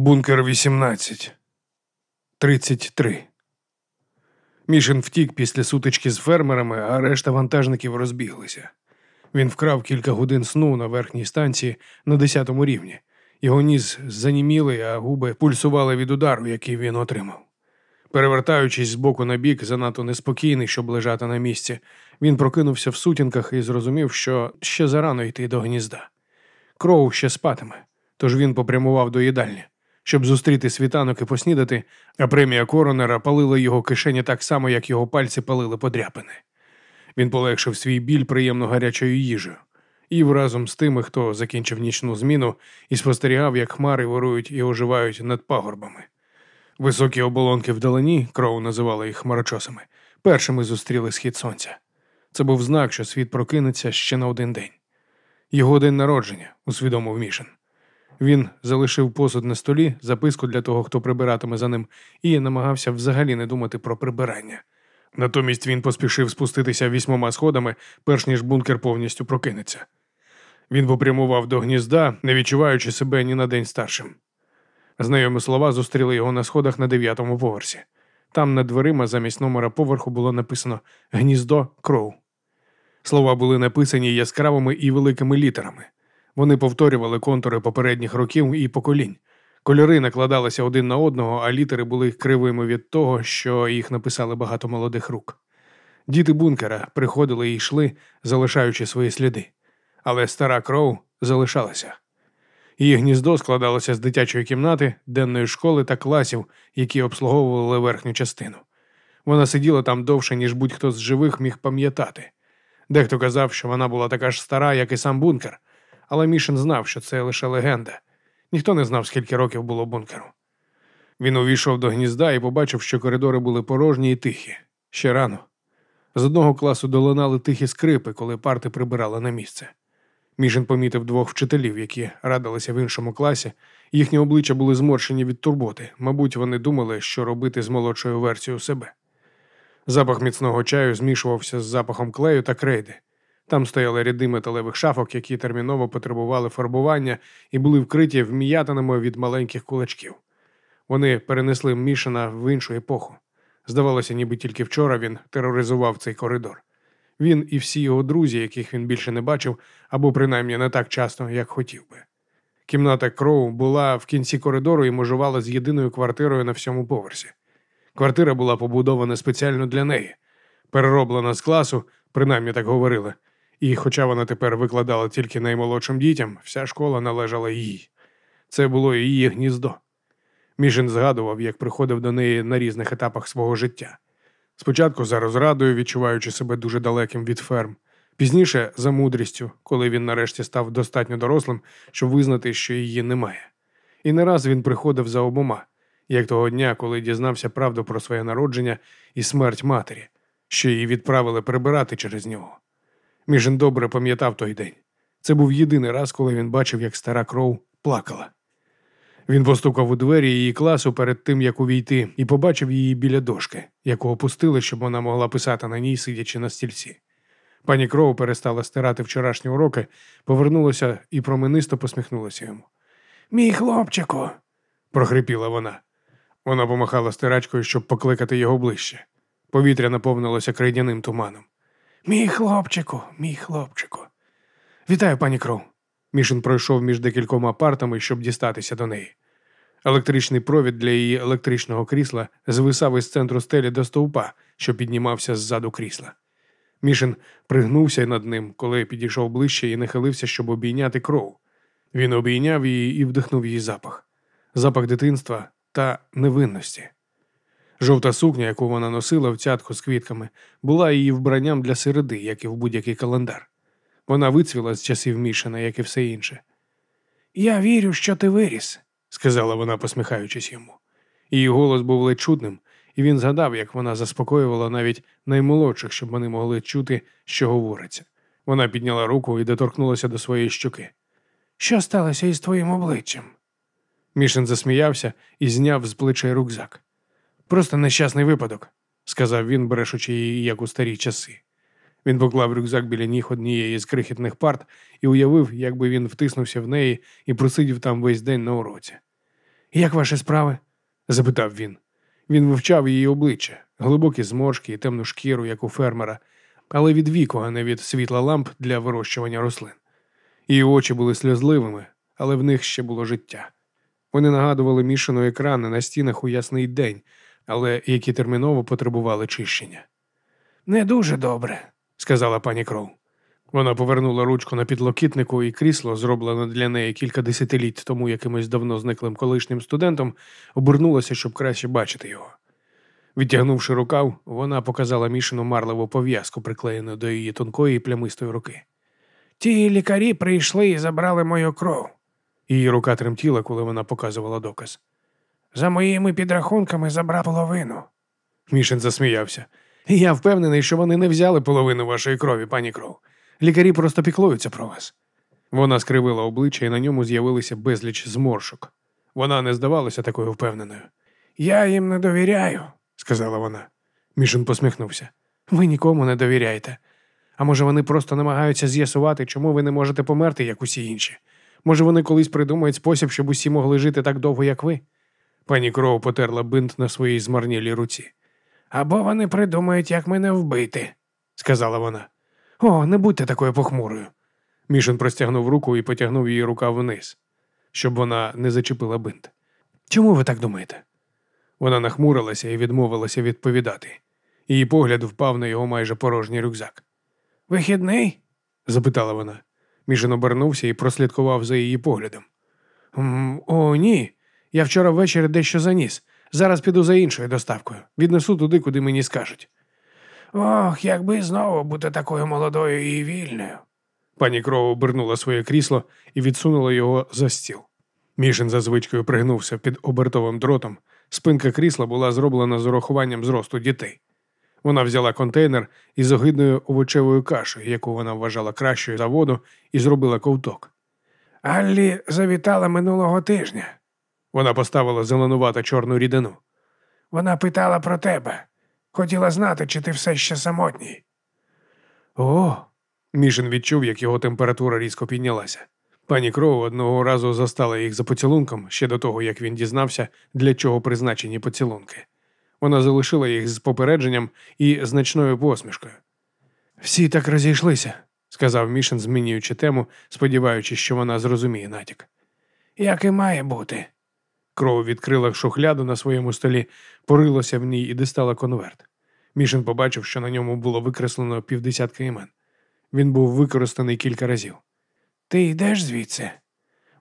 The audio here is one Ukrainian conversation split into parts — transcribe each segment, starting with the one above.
Бункер 18. 33. Мішин втік після сутички з фермерами, а решта вантажників розбіглися. Він вкрав кілька годин сну на верхній станції на 10-му рівні. Його ніс занімілий, а губи пульсували від удару, який він отримав. Перевертаючись з боку на бік, занадто неспокійний, щоб лежати на місці, він прокинувся в сутінках і зрозумів, що ще зарано йти до гнізда. Кроу ще спатиме, тож він попрямував до їдальні щоб зустріти світанок і поснідати, а премія коронера палила його кишені так само, як його пальці палили подряпини. Він полегшив свій біль приємно гарячою їжею, їв разом з тими, хто закінчив нічну зміну, і спостерігав, як хмари вирують і оживають над пагорбами. Високі оболонки вдалині, кров називали їх хмарочосами, першими зустріли схід сонця. Це був знак, що світ прокинеться ще на один день. Його день народження, усвідомив Мішин. Він залишив посуд на столі, записку для того, хто прибиратиме за ним, і намагався взагалі не думати про прибирання. Натомість він поспішив спуститися вісьмома сходами, перш ніж бункер повністю прокинеться. Він попрямував до гнізда, не відчуваючи себе ні на день старшим. Знайомі слова зустріли його на сходах на дев'ятому поверсі. Там над дверима замість номера поверху було написано Гніздо Кроу. Слова були написані яскравими і великими літерами. Вони повторювали контури попередніх років і поколінь. Кольори накладалися один на одного, а літери були кривими від того, що їх написали багато молодих рук. Діти бункера приходили і йшли, залишаючи свої сліди. Але стара кров залишалася. Її гніздо складалося з дитячої кімнати, денної школи та класів, які обслуговували верхню частину. Вона сиділа там довше, ніж будь-хто з живих міг пам'ятати. Дехто казав, що вона була така ж стара, як і сам бункер, але Мішин знав, що це лише легенда. Ніхто не знав, скільки років було бункеру. Він увійшов до гнізда і побачив, що коридори були порожні і тихі. Ще рано. З одного класу долинали тихі скрипи, коли парти прибирали на місце. Мішин помітив двох вчителів, які радилися в іншому класі. Їхні обличчя були зморщені від турботи. Мабуть, вони думали, що робити з молодшою версією себе. Запах міцного чаю змішувався з запахом клею та крейди. Там стояли ряди металевих шафок, які терміново потребували фарбування і були вкриті вм'ятинами від маленьких кулачків. Вони перенесли Мішина в іншу епоху. Здавалося, ніби тільки вчора він тероризував цей коридор. Він і всі його друзі, яких він більше не бачив, або принаймні не так часто, як хотів би. Кімната Кроу була в кінці коридору і межувала з єдиною квартирою на всьому поверсі. Квартира була побудована спеціально для неї, перероблена з класу, принаймні так говорили. І, хоча вона тепер викладала тільки наймолодшим дітям, вся школа належала їй. Це було її гніздо. Мішин згадував, як приходив до неї на різних етапах свого життя. Спочатку за розрадою, відчуваючи себе дуже далеким від ферм, пізніше за мудрістю, коли він нарешті став достатньо дорослим, щоб визнати, що її немає. І не раз він приходив за обома, як того дня, коли дізнався правду про своє народження і смерть матері, що її відправили прибирати через нього. Міжен добре пам'ятав той день. Це був єдиний раз, коли він бачив, як стара кров плакала. Він постукав у двері її класу перед тим, як увійти, і побачив її біля дошки, яку опустили, щоб вона могла писати на ній, сидячи на стільці. Пані Кроу перестала стирати вчорашні уроки, повернулася і променисто посміхнулася йому. Мій хлопчику, прохрипіла вона. Вона помахала стирачкою, щоб покликати його ближче. Повітря наповнилося крейдяним туманом. Мій хлопчику, мій хлопчику. Вітаю, пані Кроу. Мішин пройшов між декількома партами, щоб дістатися до неї. Електричний провід для її електричного крісла звисав із центру стелі до стовпа, що піднімався ззаду крісла. Мішин пригнувся над ним, коли підійшов ближче і нахилився, щоб обійняти кров. Він обійняв її і вдихнув її запах, запах дитинства та невинності. Жовта сукня, яку вона носила в цятку з квітками, була її вбранням для середи, як і в будь-який календар. Вона вицвіла з часів Мішина, як і все інше. Я вірю, що ти виріс, сказала вона, посміхаючись йому. Її голос був ледь чутним, і він згадав, як вона заспокоювала навіть наймолодших, щоб вони могли чути, що говориться. Вона підняла руку і доторкнулася до своєї щоки. Що сталося із твоїм обличчям? Мішин засміявся і зняв з плечей рюкзак. Просто нещасний випадок, сказав він, брешучи її, як у старі часи. Він поклав рюкзак біля ніг однієї з крихітних парт і уявив, як би він втиснувся в неї і просидів там весь день на уроці. Як ваші справи? запитав він. Він вивчав її обличчя, глибокі зморшки і темну шкіру, як у фермера, але від віку, а не від світла ламп для вирощування рослин. Її очі були сльозливими, але в них ще було життя. Вони нагадували мішану екрани на стінах у ясний день, але які терміново потребували чищення. Не дуже добре, сказала пані Кроу. Вона повернула ручку на підлокітнику, і крісло, зроблене для неї кілька десятиліть тому якимось давно зниклим колишнім студентом, обернулося, щоб краще бачити його. Відтягнувши рукав, вона показала мішану марливу пов'язку, приклеєну до її тонкої і плямистої руки. Ті лікарі прийшли і забрали мою кров. Її рука тремтіла, коли вона показувала доказ. За моїми підрахунками забрав половину. Мішин засміявся. Я впевнений, що вони не взяли половину вашої крові, пані кров. Лікарі просто піклуються про вас. Вона скривила обличчя і на ньому з'явилися безліч зморшок. Вона не здавалася такою впевненою. Я їм не довіряю, сказала вона. Мішин посміхнувся. Ви нікому не довіряєте. А може, вони просто намагаються з'ясувати, чому ви не можете померти, як усі інші. Може, вони колись придумають спосіб, щоб усі могли жити так довго, як ви? Пані Кроу потерла бинт на своїй змарнілій руці. Або вони придумають, як мене вбити, сказала вона. О, не будьте такою похмурою. Мішин простягнув руку і потягнув її рука вниз, щоб вона не зачепила бинт. Чому ви так думаєте? Вона нахмурилася і відмовилася відповідати. Її погляд впав на його майже порожній рюкзак. Вихідний? запитала вона. Мішин обернувся і прослідкував за її поглядом. О, ні. Я вчора ввечері дещо заніс. Зараз піду за іншою доставкою. Віднесу туди, куди мені скажуть. Ох, якби знову бути такою молодою і вільною. Пані Кроу обернула своє крісло і відсунула його за стіл. Мішин за звичкою пригнувся під обертовим дротом. Спинка крісла була зроблена з урахуванням зросту дітей. Вона взяла контейнер із огидною овочевою кашею, яку вона вважала кращою за воду, і зробила ковток. Аллі завітала минулого тижня. Вона поставила зеленувато чорну рідину. Вона питала про тебе. Хотіла знати, чи ти все ще самотній. О. Мішин відчув, як його температура різко піднялася. Пані Кроу одного разу застала їх за поцілунком ще до того, як він дізнався, для чого призначені поцілунки. Вона залишила їх з попередженням і значною посмішкою. Всі так розійшлися, сказав Мішин, змінюючи тему, сподіваючись, що вона зрозуміє натяк. Як і має бути. Кров відкрила шухляду на своєму столі, порилася в ній і дістала конверт. Мішин побачив, що на ньому було викреслено півдесятка імен. Він був використаний кілька разів. Ти йдеш звідси?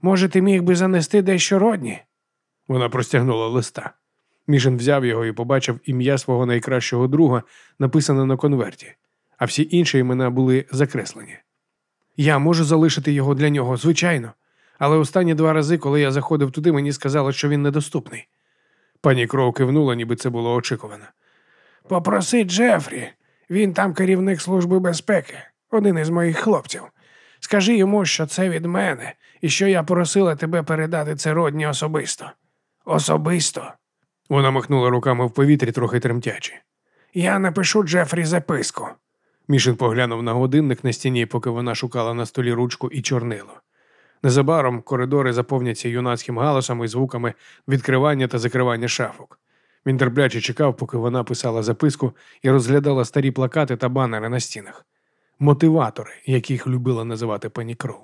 Може, ти міг би занести дещо родні? Вона простягнула листа. Мішин взяв його і побачив ім'я свого найкращого друга, написане на конверті, а всі інші імена були закреслені. Я можу залишити його для нього, звичайно, але останні два рази, коли я заходив туди, мені сказали, що він недоступний. Пані Кроу кивнула, ніби це було очікувано. Попроси Джефрі, він там керівник Служби безпеки, один із моїх хлопців. Скажи йому, що це від мене, і що я просила тебе передати це родні особисто. Особисто. Вона махнула руками в повітрі, трохи тремтячи. Я напишу Джефрі записку. Мішин поглянув на годинник на стіні, поки вона шукала на столі ручку і чорнило. Незабаром коридори заповняться юнацьким галасом і звуками відкривання та закривання шафок. Він терпляче чекав, поки вона писала записку і розглядала старі плакати та банери на стінах. Мотиватори, яких любила називати пані Кроу.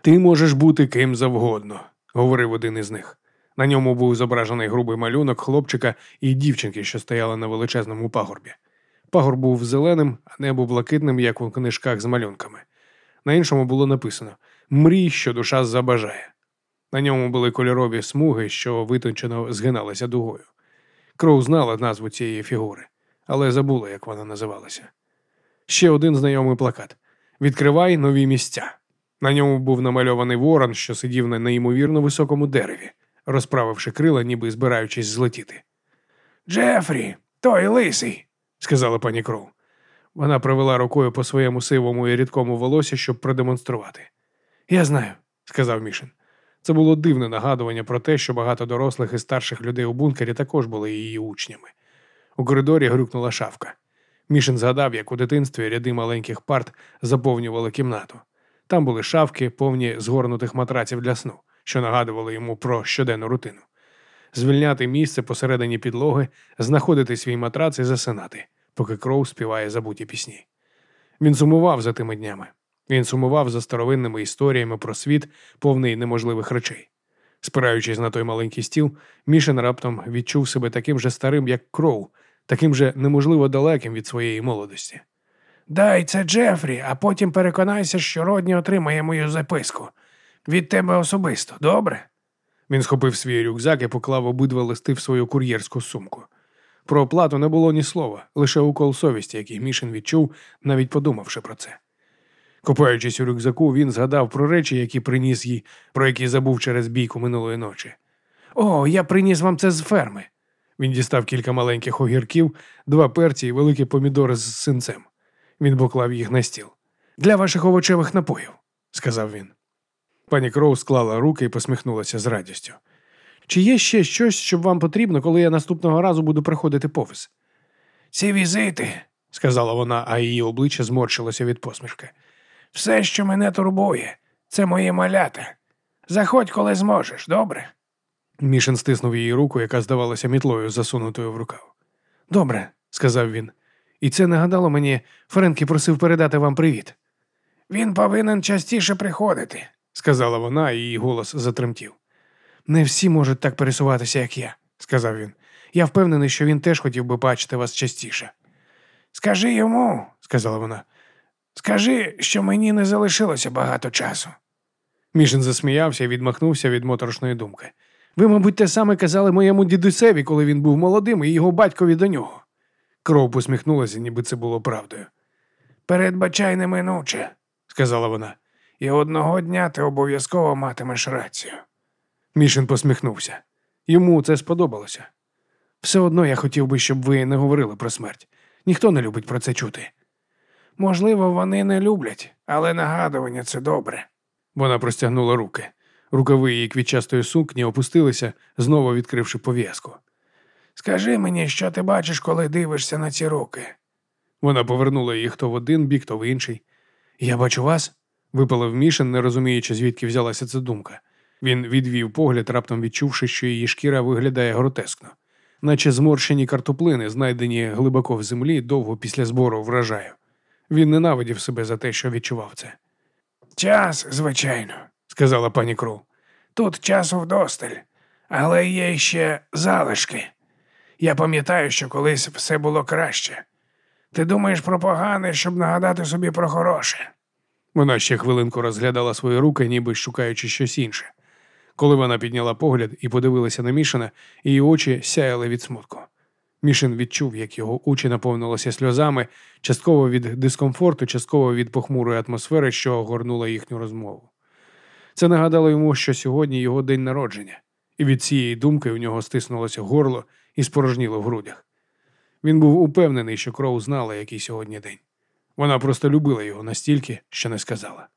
Ти можеш бути ким завгодно, говорив один із них. На ньому був зображений грубий малюнок хлопчика і дівчинки, що стояла на величезному пагорбі. Пагорб був зеленим, а небо блакитним, як у книжках з малюнками. На іншому було написано Мрій, що душа забажає. На ньому були кольорові смуги, що витончено згиналися дугою. Кроу знала назву цієї фігури, але забула, як вона називалася. Ще один знайомий плакат Відкривай нові місця. На ньому був намальований ворон, що сидів на неймовірно високому дереві, розправивши крила, ніби збираючись злетіти. Джефрі, той лисий, сказала пані Кроу. Вона провела рукою по своєму сивому і рідкому волосі, щоб продемонструвати. Я знаю, сказав Мішин. Це було дивне нагадування про те, що багато дорослих і старших людей у бункері також були її учнями. У коридорі грюкнула шавка. Мішин згадав, як у дитинстві ряди маленьких парт заповнювали кімнату. Там були шавки, повні згорнутих матраців для сну, що нагадували йому про щоденну рутину. Звільняти місце посередині підлоги, знаходити свій матрац і засинати, поки кров співає забуті пісні. Він сумував за тими днями. Він сумував за старовинними історіями про світ, повний неможливих речей. Спираючись на той маленький стіл, Мішин раптом відчув себе таким же старим, як кров, таким же неможливо далеким від своєї молодості. Дай це Джефрі, а потім переконайся, що Родні отримає мою записку. Від тебе особисто, добре? Він схопив свій рюкзак і поклав обидва листи в свою кур'єрську сумку. Про оплату не було ні слова, лише укол совісті, який Мішин відчув, навіть подумавши про це. Копаючись у рюкзаку, він згадав про речі, які приніс їй, про які забув через бійку минулої ночі. О, я приніс вам це з ферми. Він дістав кілька маленьких огірків, два перці і великі помідори з синцем. Він поклав їх на стіл. Для ваших овочевих напоїв, сказав він. Пані Кроу склала руки і посміхнулася з радістю. Чи є ще щось, що вам потрібно, коли я наступного разу буду приходити повз? Ці візити, сказала вона, а її обличчя зморщилося від посмішки. Все, що мене турбує, це мої малята. Заходь, коли зможеш, добре? Мішин стиснув її руку, яка здавалася мітлою, засунутою в рукав. Добре, сказав він. І це нагадало мені, Френкі просив передати вам привіт. Він повинен частіше приходити, сказала вона, і її голос затремтів. Не всі можуть так пересуватися, як я, сказав він. Я впевнений, що він теж хотів би бачити вас частіше. Скажи йому, сказала вона, скажи, що мені не залишилося багато часу. Мішин засміявся і відмахнувся від моторошної думки. Ви, мабуть, те саме казали моєму дідусеві, коли він був молодим, і його батькові до нього. Кров посміхнулася, ніби це було правдою. Передбачай неминуче, сказала вона, і одного дня ти обов'язково матимеш рацію. Мішин посміхнувся. Йому це сподобалося. Все одно я хотів би, щоб ви не говорили про смерть. Ніхто не любить про це чути. Можливо, вони не люблять, але нагадування це добре. Вона простягнула руки. Рукави її квітчастої сукні опустилися, знову відкривши пов'язку. Скажи мені, що ти бачиш, коли дивишся на ці руки. Вона повернула їх то в один бік, то в інший. Я бачу вас, випалив Мішин, не розуміючи, звідки взялася ця думка. Він відвів погляд, раптом відчувши, що її шкіра виглядає гротескно, наче зморщені картоплини, знайдені глибоко в землі довго після збору врожаю. Він ненавидів себе за те, що відчував це. Час, звичайно, сказала пані Кроу. Тут часу вдосталь, але є ще залишки. Я пам'ятаю, що колись все було краще. Ти думаєш про погане, щоб нагадати собі про хороше. Вона ще хвилинку розглядала свої руки, ніби шукаючи щось інше. Коли вона підняла погляд і подивилася на Мішина, її очі сяяли від смутку. Мішин відчув, як його очі наповнилися сльозами, частково від дискомфорту, частково від похмурої атмосфери, що огорнула їхню розмову. Це нагадало йому, що сьогодні його день народження, і від цієї думки у нього стиснулося горло і спорожніло в грудях. Він був упевнений, що кров знала, який сьогодні день. Вона просто любила його настільки, що не сказала.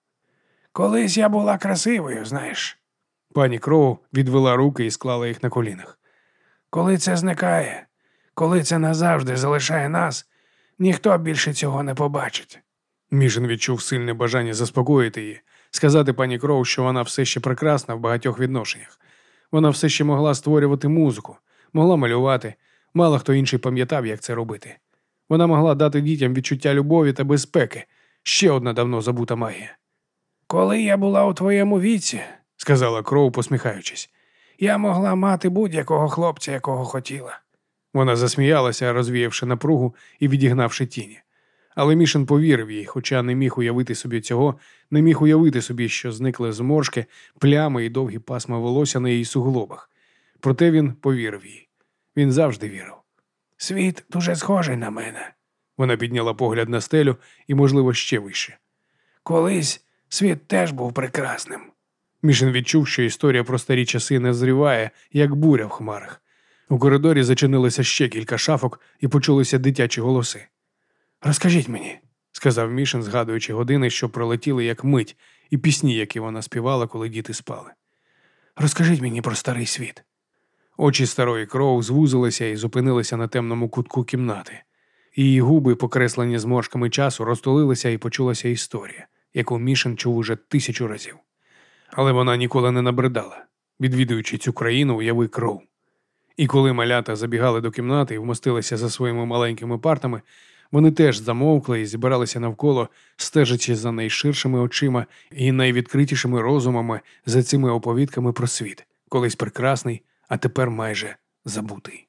Колись я була красивою, знаєш. Пані Кроу відвела руки і склала їх на колінах. Коли це зникає, коли це назавжди залишає нас, ніхто більше цього не побачить. Мішин відчув сильне бажання заспокоїти її, сказати пані Кроу, що вона все ще прекрасна в багатьох відношеннях. Вона все ще могла створювати музику, могла малювати, мало хто інший пам'ятав, як це робити. Вона могла дати дітям відчуття любові та безпеки, ще одна давно забута магія. Коли я була у твоєму віці, сказала Кроу, посміхаючись, я могла мати будь-якого хлопця, якого хотіла. Вона засміялася, розвіявши напругу і відігнавши тіні. Але Мішин повірив їй, хоча не міг уявити собі цього, не міг уявити собі, що зникли зморшки, плями і довгі пасма волосся на її суглобах. Проте він повірив їй. Він завжди вірив. Світ дуже схожий на мене. Вона підняла погляд на стелю і, можливо, ще вище. Колись світ теж був прекрасним. Мішин відчув, що історія про старі часи не зріває, як буря в хмарах. У коридорі зачинилося ще кілька шафок і почулися дитячі голоси. Розкажіть мені, сказав Мішин, згадуючи години, що пролетіли як мить, і пісні, які вона співала, коли діти спали. Розкажіть мені про старий світ. Очі старої кров звузилися і зупинилися на темному кутку кімнати. Її губи, покреслені зморшками часу, розтулилися і почулася історія, яку Мішин чув уже тисячу разів. але вона ніколи не набридала, відвідуючи цю країну уяви кров. І коли малята забігали до кімнати і вмостилися за своїми маленькими партами, вони теж замовкли і зібралися навколо, стежачи за найширшими очима і найвідкритішими розумами за цими оповідками про світ, колись прекрасний, а тепер майже забутий.